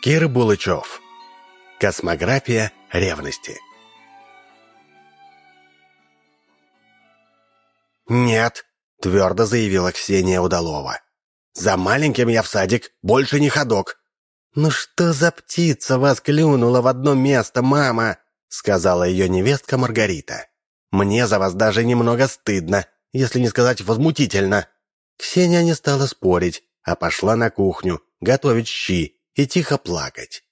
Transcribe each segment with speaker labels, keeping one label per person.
Speaker 1: Кир Булычев. Космография ревности. «Нет», — твердо заявила Ксения Удалова. «За маленьким я в садик, больше не ходок». «Ну что за птица вас клюнула в одно место, мама?» — сказала ее невестка Маргарита. «Мне за вас даже немного стыдно, если не сказать возмутительно». Ксения не стала спорить, а пошла на кухню готовить щи и тихо плакать.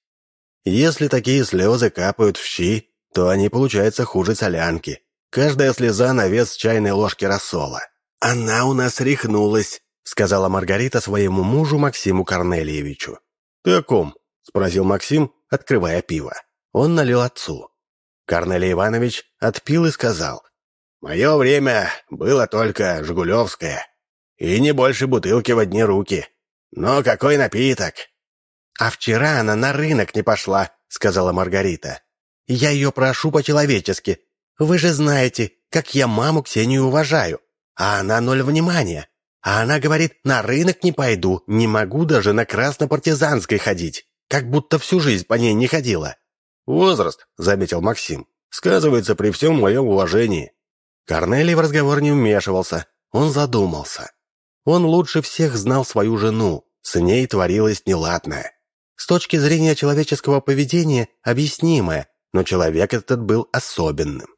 Speaker 1: Если такие слезы капают в щи, то они получаются хуже солянки. Каждая слеза на вес чайной ложки рассола. «Она у нас рехнулась», — сказала Маргарита своему мужу Максиму Корнелиевичу. «Ты о ком?» — спросил Максим, открывая пиво. Он налил отцу. Корнелий Иванович отпил и сказал. «Мое время было только Жигулевское, и не больше бутылки в одни руки. Но какой напиток! «А вчера она на рынок не пошла», — сказала Маргарита. «Я ее прошу по-человечески. Вы же знаете, как я маму Ксению уважаю. А она ноль внимания. А она говорит, на рынок не пойду, не могу даже на краснопартизанской ходить. Как будто всю жизнь по ней не ходила». «Возраст», — заметил Максим, — «сказывается при всем моем уважении». Корнелий в разговор не вмешивался. Он задумался. Он лучше всех знал свою жену. С ней творилось неладное. С точки зрения человеческого поведения объяснимое, но человек этот был особенным.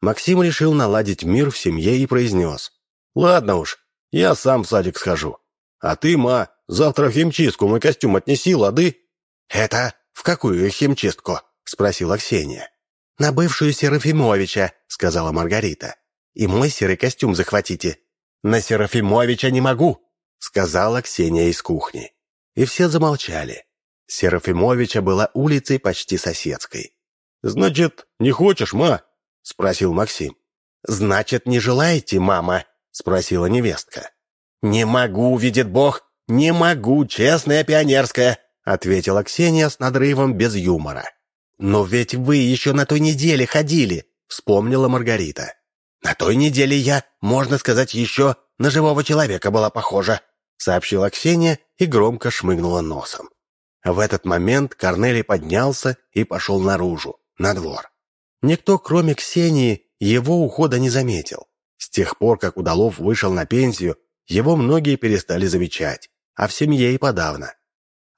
Speaker 1: Максим решил наладить мир в семье и произнес. «Ладно уж, я сам в садик схожу. А ты, ма, завтра в химчистку мой костюм отнеси, лады?» «Это в какую химчистку?» — спросила Ксения. «На бывшую Серафимовича», — сказала Маргарита. «И мой серый костюм захватите». «На Серафимовича не могу», — сказала Ксения из кухни. И все замолчали. Серафимовича была улицей почти соседской. «Значит, не хочешь, ма?» — спросил Максим. «Значит, не желаете, мама?» — спросила невестка. «Не могу, видит Бог, не могу, честная пионерская», — ответила Ксения с надрывом без юмора. «Но ведь вы еще на той неделе ходили», — вспомнила Маргарита. «На той неделе я, можно сказать, еще на живого человека была похожа», — сообщила Ксения и громко шмыгнула носом. В этот момент Корнелий поднялся и пошел наружу, на двор. Никто, кроме Ксении, его ухода не заметил. С тех пор, как Удалов вышел на пенсию, его многие перестали замечать, а в семье и подавно.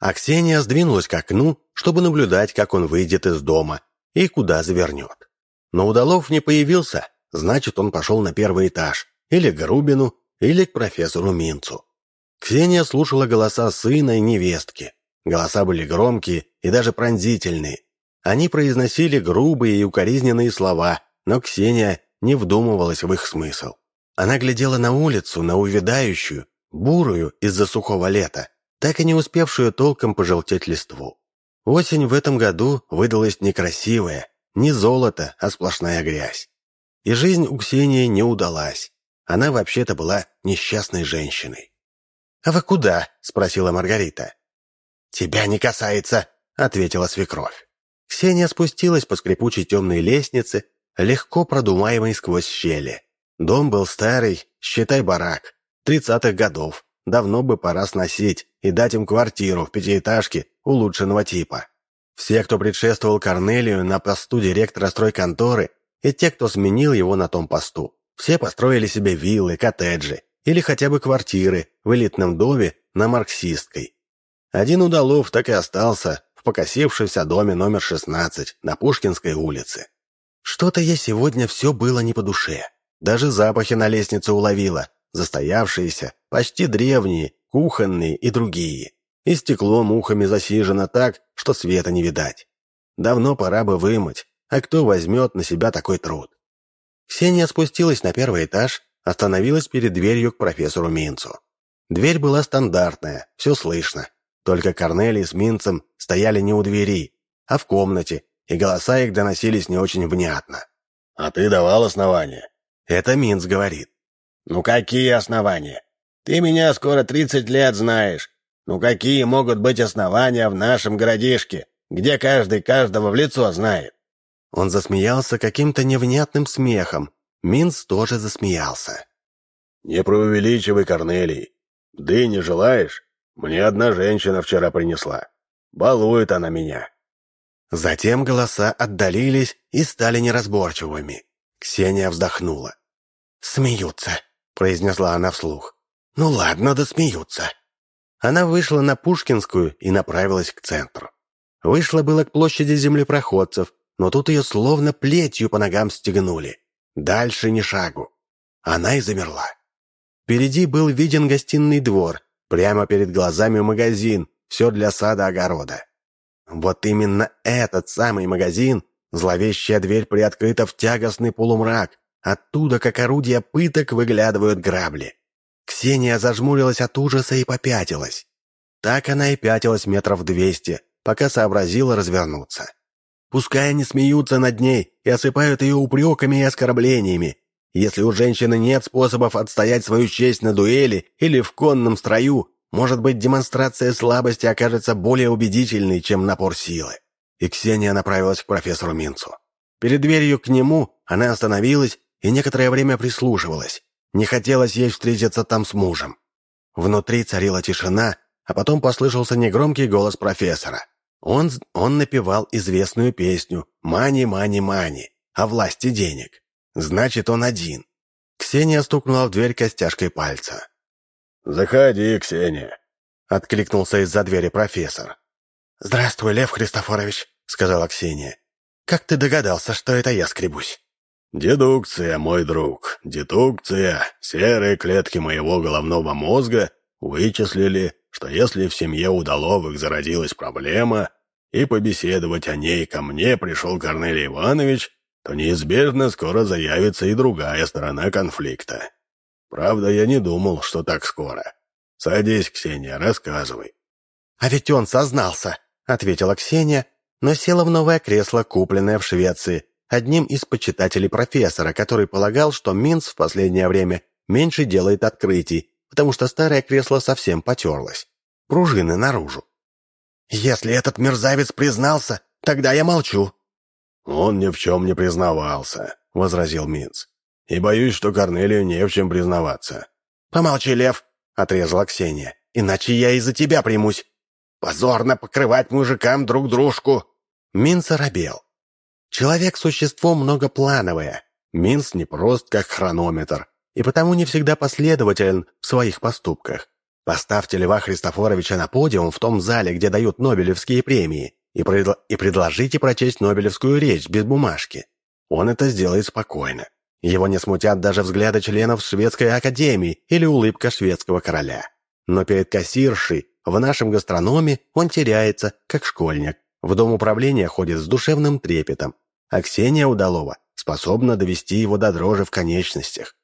Speaker 1: А Ксения сдвинулась к окну, чтобы наблюдать, как он выйдет из дома и куда завернет. Но Удалов не появился, значит, он пошел на первый этаж, или к Грубину, или к профессору Минцу. Ксения слушала голоса сына и невестки, Голоса были громкие и даже пронзительные. Они произносили грубые и укоризненные слова, но Ксения не вдумывалась в их смысл. Она глядела на улицу, на увядающую, бурую из-за сухого лета, так и не успевшую толком пожелтеть листву. Осень в этом году выдалась некрасивая, не золото, а сплошная грязь. И жизнь у Ксении не удалась. Она вообще-то была несчастной женщиной. «А вы куда?» — спросила Маргарита. «Тебя не касается», — ответила свекровь. Ксения спустилась по скрипучей темной лестнице, легко продуваемой сквозь щели. Дом был старый, считай барак, тридцатых годов. Давно бы пора сносить и дать им квартиру в пятиэтажке улучшенного типа. Все, кто предшествовал Корнелию на посту директора стройконторы, и те, кто сменил его на том посту, все построили себе виллы, коттеджи или хотя бы квартиры в элитном доме на Марксистской, один удалов так и остался в покосившемся доме номер 16 на Пушкинской улице. Что-то я сегодня все было не по душе. Даже запахи на лестнице уловила, застоявшиеся, почти древние, кухонные и другие. И стекло мухами засижено так, что света не видать. Давно пора бы вымыть, а кто возьмет на себя такой труд? Ксения спустилась на первый этаж, остановилась перед дверью к профессору Минцу. Дверь была стандартная, все слышно. Только Корнелий с Минцем стояли не у двери, а в комнате, и голоса их доносились не очень внятно. «А ты давал основания?» Это Минц говорит. «Ну какие основания? Ты меня скоро тридцать лет знаешь. Ну какие могут быть основания в нашем городишке, где каждый каждого в лицо знает?» Он засмеялся каким-то невнятным смехом. Минц тоже засмеялся. «Не преувеличивай, Корнелий. Ты не желаешь? Мне одна женщина вчера принесла. Балует она меня». Затем голоса отдалились и стали неразборчивыми. Ксения вздохнула. «Смеются», — произнесла она вслух. «Ну ладно, да смеются». Она вышла на Пушкинскую и направилась к центру. Вышла было к площади землепроходцев, но тут ее словно плетью по ногам стегнули. Дальше ни шагу. Она и замерла. Впереди был виден гостиный двор, прямо перед глазами магазин, все для сада-огорода. Вот именно этот самый магазин, зловещая дверь приоткрыта в тягостный полумрак, оттуда, как орудия пыток, выглядывают грабли. Ксения зажмурилась от ужаса и попятилась. Так она и пятилась метров двести, пока сообразила развернуться. Пускай они смеются над ней и осыпают ее упреками и оскорблениями. Если у женщины нет способов отстоять свою честь на дуэли или в конном строю, может быть, демонстрация слабости окажется более убедительной, чем напор силы. И Ксения направилась к профессору Минцу. Перед дверью к нему она остановилась и некоторое время прислушивалась. Не хотелось ей встретиться там с мужем. Внутри царила тишина, а потом послышался негромкий голос профессора. Он, он напевал известную песню «Мани, мани, мани» о власти денег. Значит, он один. Ксения стукнула в дверь костяшкой пальца. «Заходи, Ксения», — откликнулся из-за двери профессор. «Здравствуй, Лев Христофорович», — сказала Ксения. «Как ты догадался, что это я скребусь?»
Speaker 2: «Дедукция, мой друг, дедукция. Серые клетки моего головного мозга вычислили, что если в семье Удаловых зародилась проблема, и побеседовать о ней ко мне пришел Корнелий Иванович, то неизбежно скоро заявится и другая сторона конфликта. Правда, я не думал, что так скоро. Садись, Ксения, рассказывай».
Speaker 1: «А ведь он сознался», — ответила Ксения, но села в новое кресло, купленное в Швеции, одним из почитателей профессора, который полагал, что Минц в последнее время меньше делает открытий, потому что старое кресло совсем потерлось. Пружины наружу. «Если этот мерзавец признался, тогда я молчу».
Speaker 2: «Он ни в чем не признавался», — возразил Минц. «И боюсь, что Корнелию не в чем признаваться».
Speaker 1: «Помолчи, Лев», — отрезала Ксения, «иначе я из-за тебя примусь. Позорно покрывать мужикам друг дружку». Минц оробел. Человек – существо многоплановое. Минс не прост, как хронометр, и потому не всегда последователен в своих поступках. Поставьте Льва Христофоровича на подиум в том зале, где дают Нобелевские премии, и, предл и предложите прочесть Нобелевскую речь без бумажки. Он это сделает спокойно. Его не смутят даже взгляды членов Шведской академии или улыбка шведского короля. Но перед кассиршей в нашем гастрономе он теряется, как школьник. В дом управления ходит с душевным трепетом, а Ксения Удалова способна довести его до дрожи в конечностях.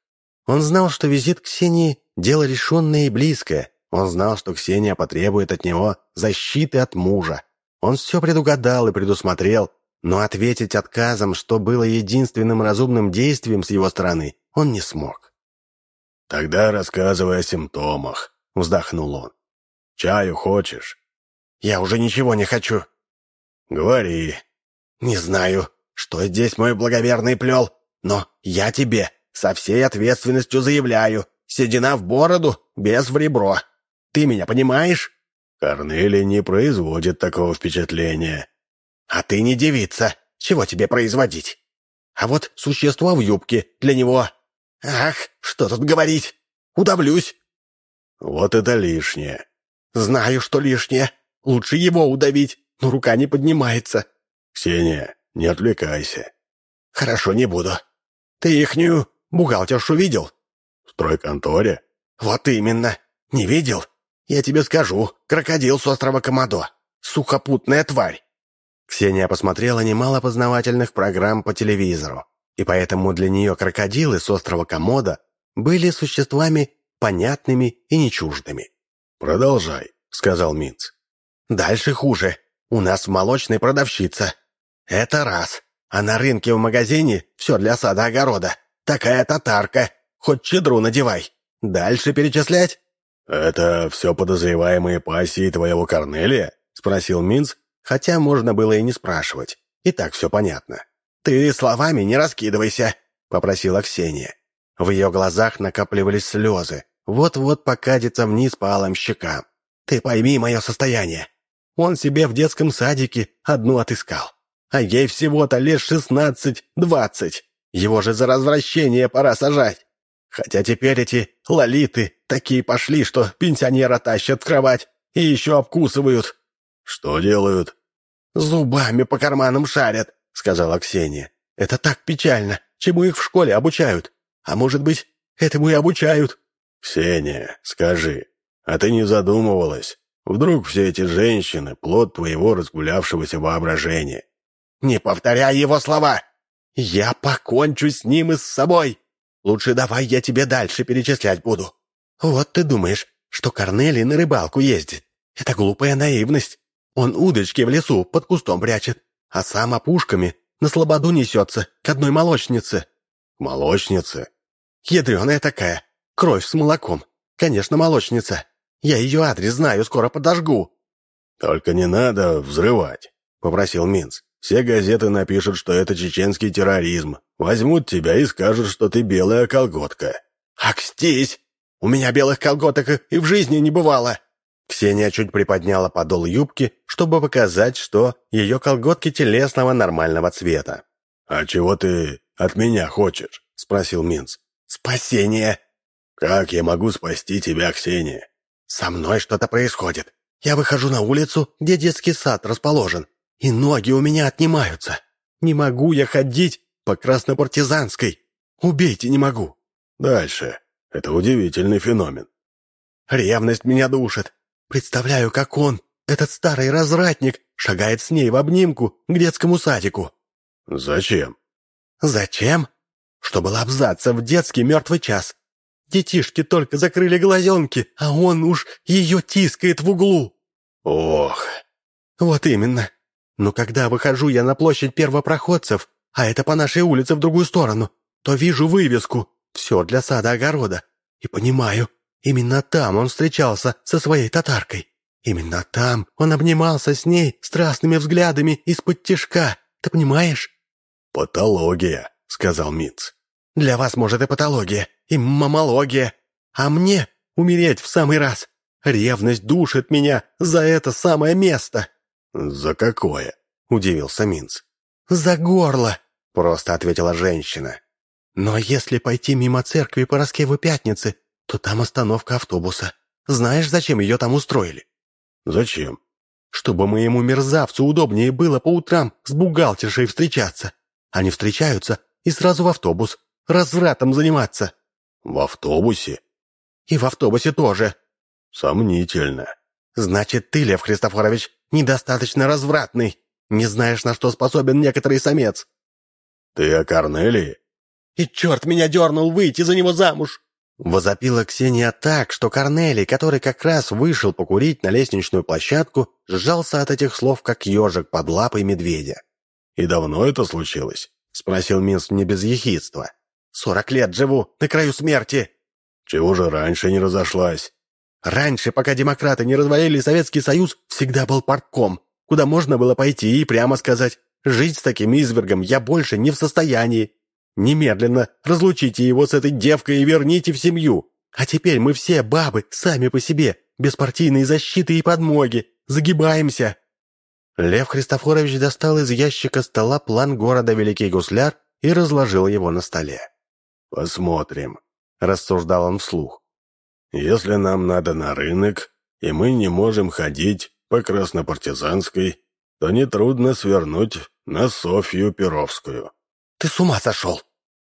Speaker 1: Он знал, что визит Ксении – дело решенное и близкое. Он знал, что Ксения потребует от него защиты от мужа. Он все предугадал и предусмотрел, но ответить отказом, что было единственным разумным действием с его стороны, он не смог.
Speaker 2: «Тогда рассказывай о симптомах», — вздохнул он. «Чаю хочешь?»
Speaker 1: «Я уже ничего не хочу».
Speaker 2: «Говори».
Speaker 1: «Не знаю что здесь мой благоверный плел, но я тебе со всей ответственностью заявляю, седина в бороду, без в ребро. Ты меня понимаешь?»
Speaker 2: «Корнелий не производит такого впечатления».
Speaker 1: «А ты не девица, чего тебе производить? А вот существо в юбке для него... Ах, что тут говорить? Удавлюсь».
Speaker 2: «Вот это лишнее».
Speaker 1: «Знаю, что лишнее. Лучше его удавить, но рука не поднимается».
Speaker 2: «Ксения, не отвлекайся».
Speaker 1: «Хорошо, не буду. Ты ихнюю бухгалтершу видел?»
Speaker 2: «В стройконторе?»
Speaker 1: «Вот именно. Не видел? Я тебе скажу. Крокодил с острова Комодо. Сухопутная тварь». Ксения посмотрела немало познавательных программ по телевизору, и поэтому для нее крокодилы с острова Комодо были существами понятными и нечуждыми.
Speaker 2: «Продолжай», — сказал Минц.
Speaker 1: «Дальше хуже. У нас в молочной продавщица. Это раз. А на рынке в магазине все для сада-огорода. Такая татарка. Хоть чедру надевай. Дальше перечислять?»
Speaker 2: «Это все подозреваемые пассии твоего Корнелия?» — спросил Минц,
Speaker 1: хотя можно было и не спрашивать. И так все понятно. «Ты словами не раскидывайся», — попросила Ксения. В ее глазах накапливались слезы. Вот-вот покатится вниз по алым щекам. «Ты пойми мое состояние. Он себе в детском садике одну отыскал. А ей всего-то лет шестнадцать-двадцать. Его же за развращение пора сажать. Хотя теперь эти лолиты такие пошли, что пенсионера тащат в кровать и еще обкусывают».
Speaker 2: «Что делают?»
Speaker 1: «Зубами по карманам шарят», — сказала Ксения. «Это так печально. Чему их в школе обучают? А может быть, этому и обучают?»
Speaker 2: «Ксения, скажи, а ты не задумывалась? Вдруг все эти женщины — плод твоего разгулявшегося воображения?»
Speaker 1: «Не повторяй его слова! Я покончу с ним и с собой! Лучше давай я тебе дальше перечислять буду. Вот ты думаешь, что Корнелий на рыбалку ездит. Это глупая наивность. Он удочки в лесу под кустом прячет, а сам опушками на слободу несется к одной молочнице».
Speaker 2: «Молочнице?»
Speaker 1: «Ядреная такая, кровь с молоком. Конечно, молочница. Я ее адрес знаю, скоро подожгу».
Speaker 2: «Только не надо взрывать», — попросил Минц. «Все газеты напишут, что это чеченский терроризм. Возьмут тебя и скажут, что ты белая колготка».
Speaker 1: «Акстись! У меня белых колготок и в жизни не бывало!» Ксения чуть приподняла подол юбки, чтобы показать, что ее колготки телесного нормального цвета.
Speaker 2: «А чего ты от меня хочешь?» — спросил Минц.
Speaker 1: «Спасение!»
Speaker 2: «Как я могу спасти тебя, Ксения?»
Speaker 1: «Со мной что-то происходит. Я выхожу на улицу, где детский сад расположен, и ноги у меня отнимаются. Не могу я ходить по Краснопартизанской. Убейте не могу».
Speaker 2: «Дальше. Это удивительный феномен».
Speaker 1: «Ревность меня душит. Представляю, как он, этот старый развратник, шагает с ней в обнимку к детскому садику».
Speaker 2: «Зачем?»
Speaker 1: «Зачем? Чтобы лобзаться в детский мертвый час. Детишки только закрыли глазенки, а он уж ее тискает в углу».
Speaker 2: «Ох!»
Speaker 1: «Вот именно. Но когда выхожу я на площадь первопроходцев, а это по нашей улице в другую сторону, то вижу вывеску «Все для сада-огорода» и понимаю, Именно там он встречался со своей татаркой. Именно там он обнимался с ней страстными взглядами из-под тишка. Ты понимаешь?»
Speaker 2: «Патология», — сказал Минц.
Speaker 1: «Для вас, может, и патология, и мамология. А мне умереть в самый раз. Ревность душит меня за это самое место».
Speaker 2: «За какое?» — удивился Минц.
Speaker 1: «За горло», — просто ответила женщина. «Но если пойти мимо церкви по Роскеву Пятницы, то там остановка автобуса. Знаешь, зачем ее там устроили?»
Speaker 2: «Зачем?»
Speaker 1: «Чтобы моему мерзавцу удобнее было по утрам с бухгалтершей встречаться. Они встречаются и сразу в автобус, развратом заниматься».
Speaker 2: «В автобусе?»
Speaker 1: «И в автобусе тоже».
Speaker 2: «Сомнительно».
Speaker 1: «Значит, ты, Лев Христофорович, недостаточно развратный. Не знаешь, на что способен некоторый самец».
Speaker 2: «Ты о Корнелии?»
Speaker 1: «И черт меня дернул выйти за него замуж!» Возопила Ксения так, что Корнелий, который как раз вышел покурить на лестничную площадку, сжался от этих слов, как ежик под лапой медведя.
Speaker 2: «И давно это случилось?» — спросил Минск не без ехидства.
Speaker 1: «Сорок лет живу, на краю смерти!»
Speaker 2: «Чего же раньше не разошлась?»
Speaker 1: «Раньше, пока демократы не развалили Советский Союз, всегда был партком, куда можно было пойти и прямо сказать, жить с таким извергом я больше не в состоянии, Немедленно разлучите его с этой девкой и верните в семью. А теперь мы все бабы, сами по себе, без партийной защиты и подмоги. Загибаемся!» Лев Христофорович достал из ящика стола план города Великий Гусляр и разложил его на столе.
Speaker 2: «Посмотрим», — рассуждал он вслух. «Если нам надо на рынок, и мы не можем ходить по Краснопартизанской, то нетрудно свернуть на Софью Перовскую».
Speaker 1: «Ты с ума сошел!»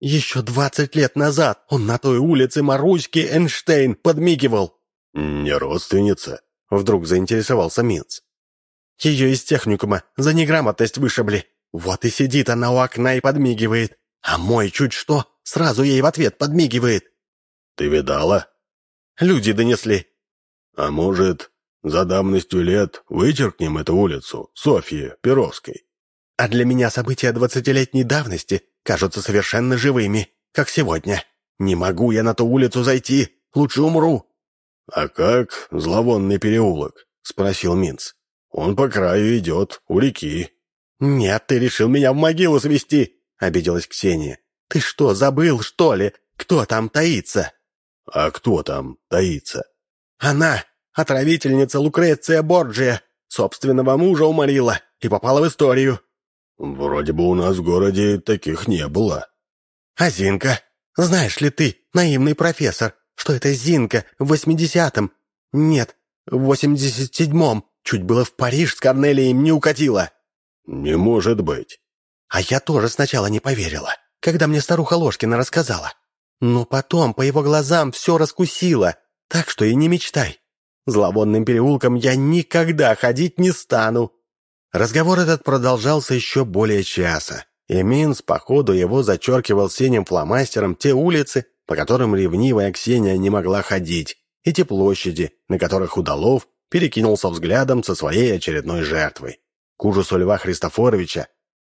Speaker 1: Еще двадцать лет назад он на той улице Маруськи Эйнштейн подмигивал.
Speaker 2: «Не родственница?»
Speaker 1: — вдруг заинтересовался Минц. Ее из техникума за неграмотность вышибли. Вот и сидит она у окна и подмигивает. А мой чуть что сразу ей в ответ подмигивает.
Speaker 2: «Ты видала?»
Speaker 1: «Люди донесли».
Speaker 2: «А может, за давностью лет вычеркнем эту улицу, Софьи Перовской?»
Speaker 1: «А для меня события двадцатилетней давности кажутся совершенно живыми, как сегодня. Не могу я на ту улицу зайти, лучше умру».
Speaker 2: «А как зловонный переулок?» — спросил Минц. «Он по краю идет, у реки».
Speaker 1: «Нет, ты решил меня в могилу свести», — обиделась Ксения. «Ты что, забыл, что ли? Кто там таится?»
Speaker 2: «А кто там таится?»
Speaker 1: «Она, отравительница Лукреция Борджия, Собственного мужа уморила и попала в историю».
Speaker 2: «Вроде бы у нас в городе таких не было».
Speaker 1: «А Зинка? Знаешь ли ты, наивный профессор, что это Зинка в восьмидесятом? Нет, в восемьдесят седьмом. Чуть было в Париж с Корнелием не укатила».
Speaker 2: «Не может быть».
Speaker 1: А я тоже сначала не поверила, когда мне старуха Ложкина рассказала. Но потом по его глазам все раскусило, так что и не мечтай. Зловонным переулком я никогда ходить не стану». Разговор этот продолжался еще более часа, и Минс, походу, его зачеркивал синим фломастером те улицы, по которым ревнивая Ксения не могла ходить, и те площади, на которых Удалов перекинулся взглядом со своей очередной жертвой. К ужасу Льва Христофоровича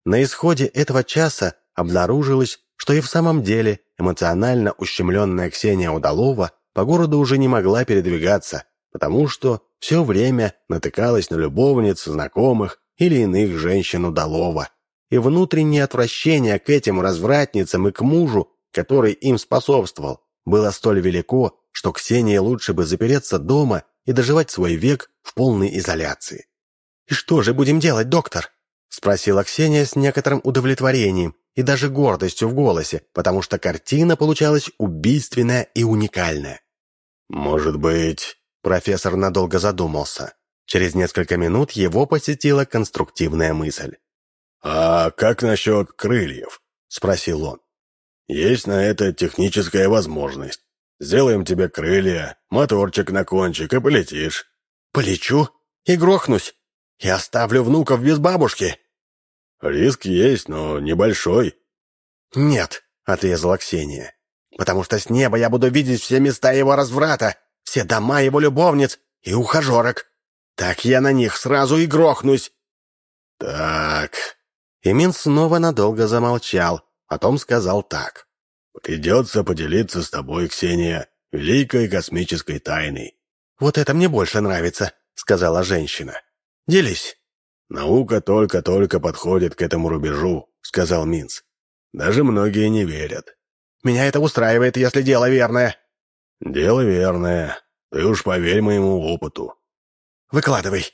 Speaker 1: на исходе этого часа обнаружилось, что и в самом деле эмоционально ущемленная Ксения Удалова по городу уже не могла передвигаться, потому что все время натыкалась на любовниц, знакомых или иных женщин Удалова. И внутреннее отвращение к этим развратницам и к мужу, который им способствовал, было столь велико, что Ксении лучше бы запереться дома и доживать свой век в полной изоляции. «И что же будем делать, доктор?» — спросила Ксения с некоторым удовлетворением и даже гордостью в голосе, потому что картина получалась убийственная и уникальная.
Speaker 2: «Может быть...»
Speaker 1: — профессор надолго задумался. Через несколько минут его посетила конструктивная мысль.
Speaker 2: «А как насчет крыльев?» — спросил он. «Есть на это техническая возможность. Сделаем тебе крылья, моторчик на кончик и полетишь».
Speaker 1: «Полечу и грохнусь, и оставлю внуков без бабушки».
Speaker 2: «Риск есть, но небольшой».
Speaker 1: «Нет», — отрезала Ксения, «потому что с неба я буду видеть все места его разврата, все дома его любовниц и ухажерок. Так я на них сразу и грохнусь».
Speaker 2: «Так...»
Speaker 1: Имин снова надолго замолчал, потом сказал так.
Speaker 2: «Придется поделиться с тобой, Ксения, великой космической тайной».
Speaker 1: «Вот это мне больше нравится», — сказала женщина. «Делись».
Speaker 2: «Наука только-только подходит к этому рубежу», — сказал Минц. «Даже многие не верят».
Speaker 1: «Меня это устраивает, если дело верное».
Speaker 2: «Дело верное. Ты уж поверь моему опыту».
Speaker 1: «Выкладывай».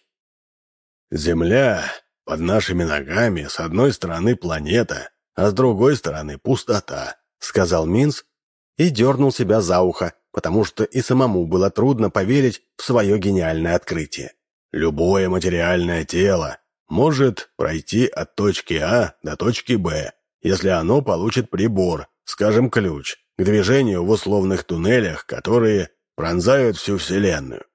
Speaker 2: «Земля под нашими ногами с одной стороны планета, а с другой стороны пустота», — сказал Минц и дернул себя за ухо, потому что и самому было трудно поверить в свое гениальное открытие. Любое материальное тело может пройти от точки А до точки Б, если оно получит прибор, скажем, ключ, к движению в условных туннелях, которые пронзают всю Вселенную.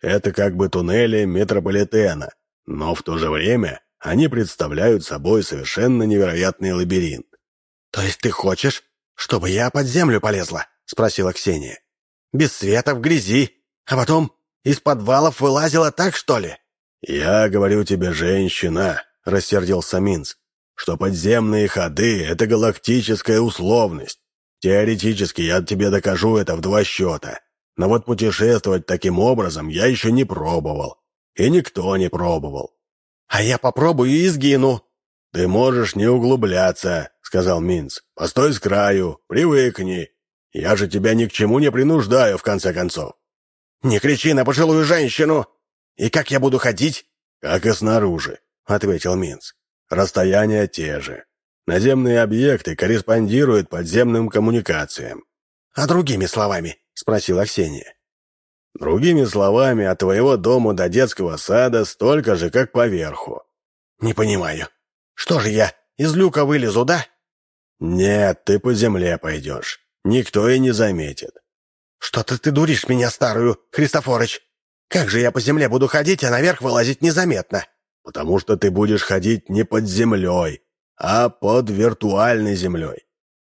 Speaker 2: Это как бы туннели метрополитена, но в то же время они представляют собой совершенно невероятный лабиринт.
Speaker 1: «То есть ты хочешь, чтобы я под землю полезла?» — спросила Ксения. «Без света, в грязи, а потом из подвалов вылазила так, что ли?»
Speaker 2: «Я говорю тебе, женщина», — рассердился Минц, «что подземные ходы — это галактическая условность. Теоретически я тебе докажу это в два счета. Но вот путешествовать таким образом я еще не пробовал. И никто не пробовал.
Speaker 1: «А я попробую и сгину».
Speaker 2: «Ты можешь не углубляться», — сказал Минц. «Постой с краю, привыкни. Я же тебя ни к чему не принуждаю, в конце концов».
Speaker 1: «Не кричи на пожилую женщину! И как я буду ходить?»
Speaker 2: «Как и снаружи», — ответил Минц. «Расстояния те же. Наземные объекты корреспондируют подземным коммуникациям».
Speaker 1: «А другими словами?» — спросила Ксения.
Speaker 2: «Другими словами, от твоего дома до детского сада столько же, как поверху».
Speaker 1: «Не понимаю. Что же я, из люка вылезу, да?»
Speaker 2: «Нет, ты по земле пойдешь. Никто и не заметит.
Speaker 1: «Что-то ты дуришь меня, старую, Христофорыч! Как же я по земле буду ходить, а наверх вылазить незаметно?»
Speaker 2: «Потому что ты будешь ходить не под землей, а под виртуальной землей.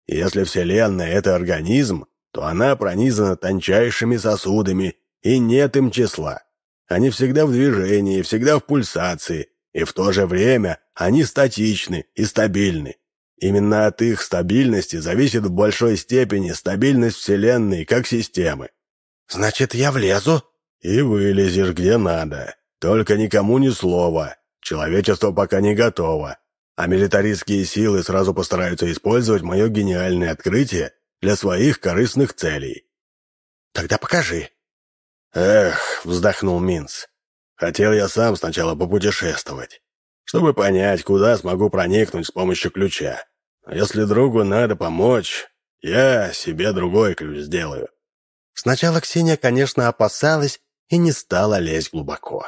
Speaker 2: Если Вселенная — это организм, то она пронизана тончайшими сосудами, и нет им числа. Они всегда в движении, всегда в пульсации, и в то же время они статичны и стабильны. Именно от их стабильности зависит в большой степени стабильность Вселенной как системы.
Speaker 1: «Значит, я влезу?»
Speaker 2: «И вылезешь где надо. Только никому ни слова. Человечество пока не готово. А милитаристские силы сразу постараются использовать мое гениальное открытие для своих корыстных целей».
Speaker 1: «Тогда покажи».
Speaker 2: «Эх», — вздохнул Минц, Хотел я сам сначала попутешествовать, чтобы понять, куда смогу проникнуть с помощью ключа. А если другу надо помочь, я себе другой ключ сделаю».
Speaker 1: Сначала Ксения, конечно, опасалась и не стала лезть глубоко.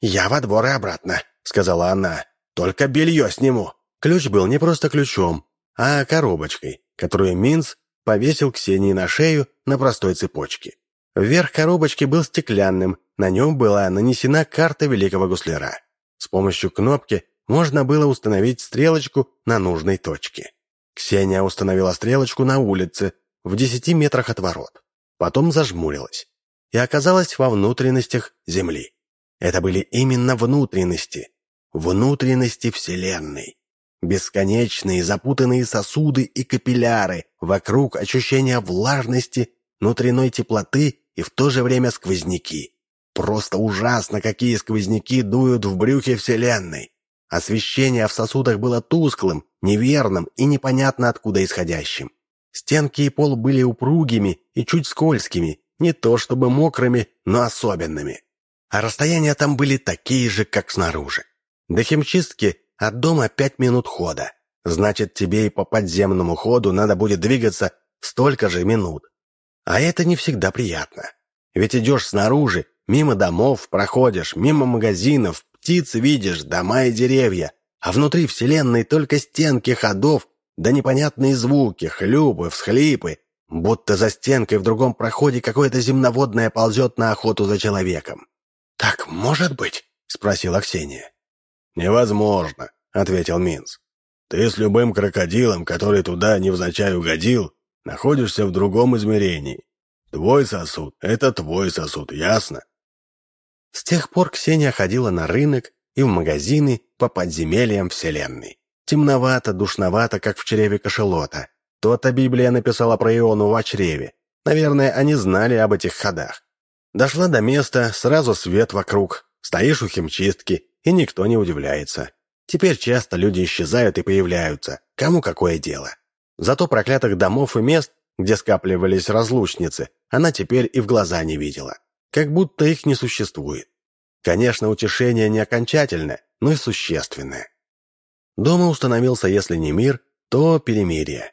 Speaker 1: «Я во двор и обратно», — сказала она. «Только белье сниму». Ключ был не просто ключом, а коробочкой, которую Минц повесил Ксении на шею на простой цепочке. Верх коробочки был стеклянным, на нем была нанесена карта Великого Гусляра. С помощью кнопки можно было установить стрелочку на нужной точке. Ксения установила стрелочку на улице, в десяти метрах от ворот. Потом зажмурилась и оказалась во внутренностях Земли. Это были именно внутренности, внутренности Вселенной. Бесконечные запутанные сосуды и капилляры, вокруг ощущения влажности, внутренной теплоты и в то же время сквозняки. Просто ужасно, какие сквозняки дуют в брюхе Вселенной. Освещение в сосудах было тусклым, неверным и непонятно откуда исходящим. Стенки и пол были упругими и чуть скользкими, не то чтобы мокрыми, но особенными. А расстояния там были такие же, как снаружи. До химчистки от дома пять минут хода. Значит, тебе и по подземному ходу надо будет двигаться столько же минут. А это не всегда приятно. Ведь идешь снаружи, мимо домов проходишь, мимо магазинов, птиц видишь, дома и деревья, а внутри вселенной только стенки ходов, да непонятные звуки, хлюпы, всхлипы, будто за стенкой в другом проходе какое-то земноводное ползет на охоту за человеком. «Так может быть?» — спросила Ксения.
Speaker 2: «Невозможно», — ответил Минц. «Ты с любым крокодилом, который туда невзначай угодил, находишься в другом измерении. Твой сосуд — это твой сосуд, ясно?»
Speaker 1: С тех пор Ксения ходила на рынок и в магазины по подземельям Вселенной. Темновато, душновато, как в чреве кошелота. То-то Библия написала про Иону в чреве. Наверное, они знали об этих ходах. Дошла до места, сразу свет вокруг. Стоишь у химчистки, и никто не удивляется. Теперь часто люди исчезают и появляются. Кому какое дело? Зато проклятых домов и мест, где скапливались разлучницы, она теперь и в глаза не видела. Как будто их не существует. Конечно, утешение не окончательное, но и существенное. Дома установился, если не мир, то перемирие.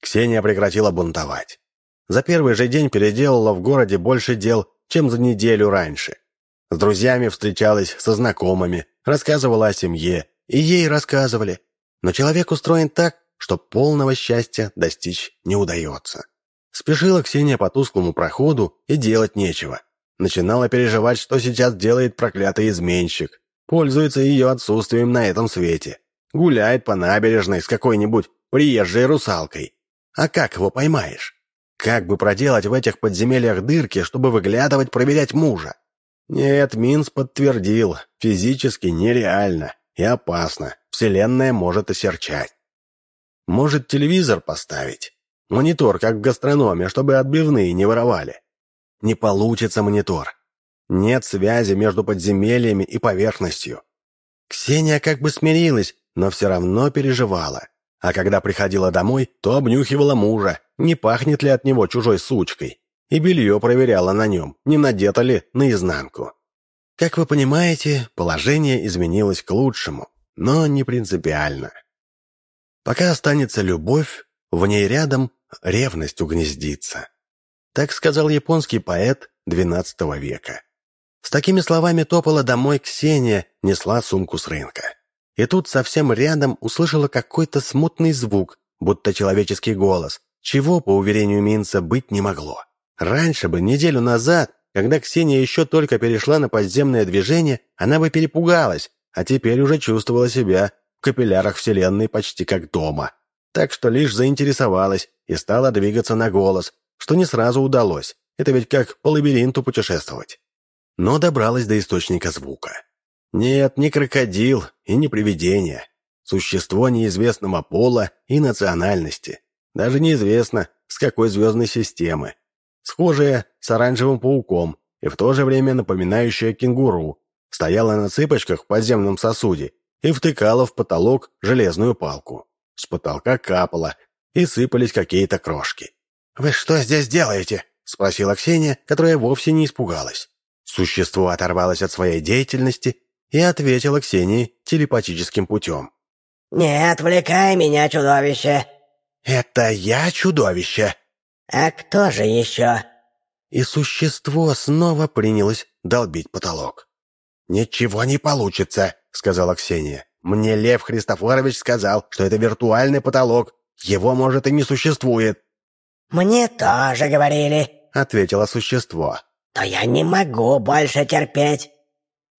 Speaker 1: Ксения прекратила бунтовать. За первый же день переделала в городе больше дел, чем за неделю раньше. С друзьями встречалась, со знакомыми, рассказывала о семье, и ей рассказывали. Но человек устроен так, что полного счастья достичь не удается. Спешила Ксения по тусклому проходу, и делать нечего. Начинала переживать, что сейчас делает проклятый изменщик. Пользуется ее отсутствием на этом свете. Гуляет по набережной с какой-нибудь приезжей русалкой. А как его поймаешь? Как бы проделать в этих подземельях дырки, чтобы выглядывать, проверять мужа? Нет, Минс подтвердил, физически нереально и опасно. Вселенная может осерчать. Может, телевизор поставить? Монитор, как в гастрономе, чтобы отбивные не воровали. Не получится монитор. Нет связи между подземельями и поверхностью. Ксения как бы смирилась, но все равно переживала. А когда приходила домой, то обнюхивала мужа, не пахнет ли от него чужой сучкой. И белье проверяла на нем, не надето ли наизнанку. Как вы понимаете, положение изменилось к лучшему, но не принципиально. Пока останется любовь, в ней рядом ревность угнездится. Так сказал японский поэт XII века. С такими словами топала домой Ксения, несла сумку с рынка. И тут совсем рядом услышала какой-то смутный звук, будто человеческий голос, чего, по уверению Минца, быть не могло. Раньше бы, неделю назад, когда Ксения еще только перешла на подземное движение, она бы перепугалась, а теперь уже чувствовала себя в капиллярах Вселенной почти как дома. Так что лишь заинтересовалась и стала двигаться на голос, что не сразу удалось. Это ведь как по лабиринту путешествовать. Но добралась до источника звука. Нет, не крокодил и не привидение. Существо неизвестного пола и национальности. Даже неизвестно, с какой звездной системы. Схожее с оранжевым пауком и в то же время напоминающее кенгуру. Стояла на цыпочках в подземном сосуде и втыкала в потолок железную палку. С потолка капало, и сыпались какие-то крошки. «Вы что здесь делаете?» — спросила Ксения, которая вовсе не испугалась. Существо оторвалось от своей деятельности и ответило Ксении телепатическим путем.
Speaker 3: «Не отвлекай меня, чудовище!»
Speaker 1: «Это я чудовище!»
Speaker 3: «А кто же еще?»
Speaker 1: И существо снова принялось долбить потолок. «Ничего не получится», — сказала Ксения. «Мне Лев Христофорович сказал, что это виртуальный потолок. Его, может, и не существует».
Speaker 3: «Мне тоже говорили», —
Speaker 1: ответило существо.
Speaker 3: «Но я не могу больше терпеть».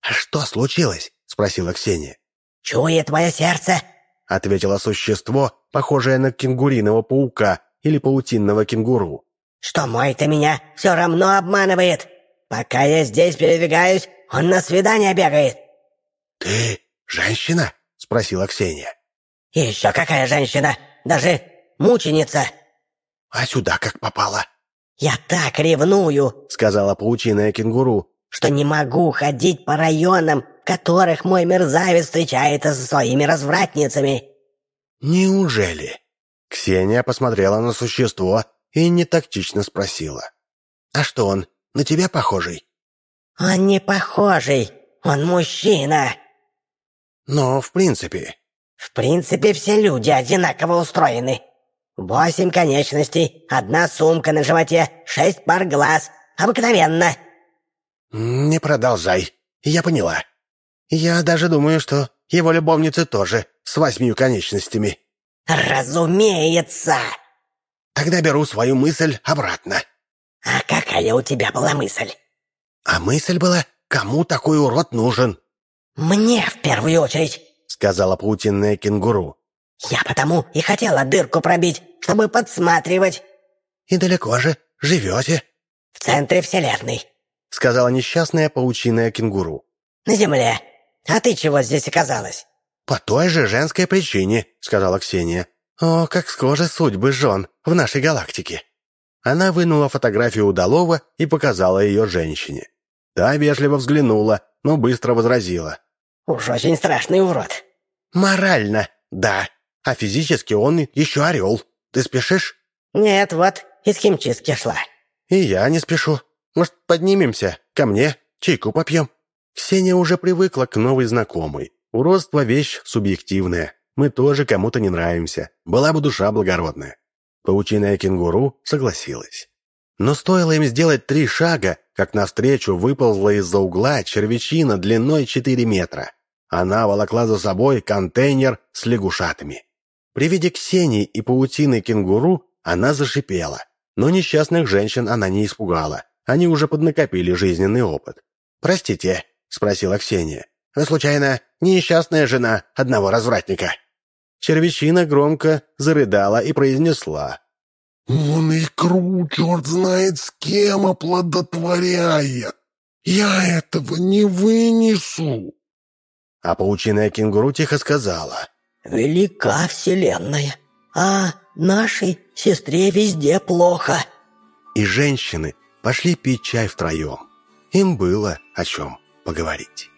Speaker 1: «А что случилось?» — спросила Ксения.
Speaker 3: «Чует твое сердце», —
Speaker 1: ответило существо, похожее на кенгуриного паука или паутинного кенгуру.
Speaker 3: «Что мой-то меня все равно обманывает. Пока я здесь передвигаюсь, он на свидание бегает».
Speaker 1: «Ты женщина?» — спросила Ксения.
Speaker 3: «Еще какая женщина? Даже мученица!»
Speaker 1: «А сюда как попала?»
Speaker 3: «Я так ревную!»
Speaker 1: — сказала паучиная кенгуру.
Speaker 3: «Что не могу ходить по районам, которых мой мерзавец встречается со своими развратницами!»
Speaker 1: «Неужели?» Ксения посмотрела на существо и нетактично спросила. «А что он, на тебя похожий?»
Speaker 3: «Он не похожий, он мужчина!»
Speaker 1: «Но в принципе...»
Speaker 3: «В принципе, все люди одинаково устроены. Восемь конечностей, одна сумка на животе, шесть пар глаз. Обыкновенно!»
Speaker 1: «Не продолжай, я поняла. Я даже думаю, что его любовницы тоже с восьмью конечностями».
Speaker 3: «Разумеется!»
Speaker 1: «Тогда беру свою мысль обратно».
Speaker 3: «А какая у тебя была мысль?»
Speaker 1: А мысль была, кому такой урод нужен?
Speaker 3: «Мне в первую очередь», —
Speaker 1: сказала паутинная кенгуру.
Speaker 3: «Я потому и хотела дырку пробить, чтобы подсматривать».
Speaker 1: «И далеко же живете?»
Speaker 3: «В центре вселенной», —
Speaker 1: сказала несчастная паучиная кенгуру.
Speaker 3: «На земле. А ты чего здесь оказалась?»
Speaker 1: «По той же женской причине», — сказала Ксения. «О, как схожи судьбы жен в нашей галактике». Она вынула фотографию удалова и показала ее женщине. Та вежливо взглянула, но быстро возразила.
Speaker 3: «Уж очень страшный урод».
Speaker 1: «Морально, да. А физически он еще орел. Ты спешишь?»
Speaker 3: «Нет, вот, из химчистки шла».
Speaker 1: «И я не спешу. Может, поднимемся? Ко мне? Чайку попьем?» Ксения уже привыкла к новой знакомой. Уродство — вещь субъективная. Мы тоже кому-то не нравимся. Была бы душа благородная. Паучиная кенгуру согласилась. Но стоило им сделать три шага, как навстречу выползла из-за угла червячина длиной 4 метра. Она волокла за собой контейнер с лягушатами. При виде Ксении и паутины кенгуру она зашипела. Но несчастных женщин она не испугала. Они уже поднакопили жизненный опыт. «Простите», — спросила Ксения, — «вы, случайно, несчастная жена одного развратника?» Червячина громко зарыдала и произнесла.
Speaker 4: «Он икру черт знает с кем оплодотворяет! Я этого не вынесу!»
Speaker 1: А паучиная кенгуру тихо сказала.
Speaker 3: «Велика вселенная, а нашей сестре везде плохо».
Speaker 1: И женщины пошли пить чай втроем. Им было о чем поговорить.